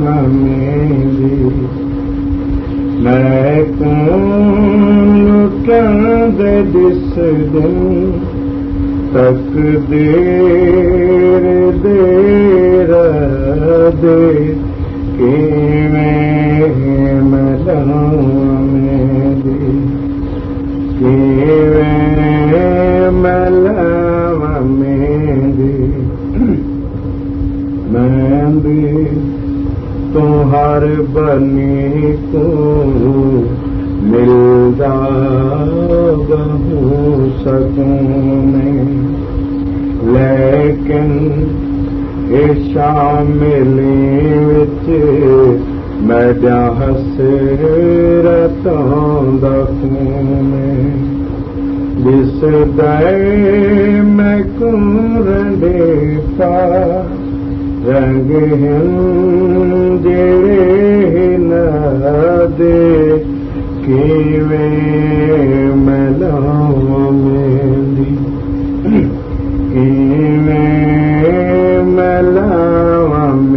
मेरी मैं कंद दिस दिन तक देर देर दे के मैं मलाम मेरी के मैं मलाम मेरी मैं تمہار بنی کو مل جا بہو سکون لیکن شامل میں جہاں حسرت دکھوں جس دے میں کنڈے پا रे न दे की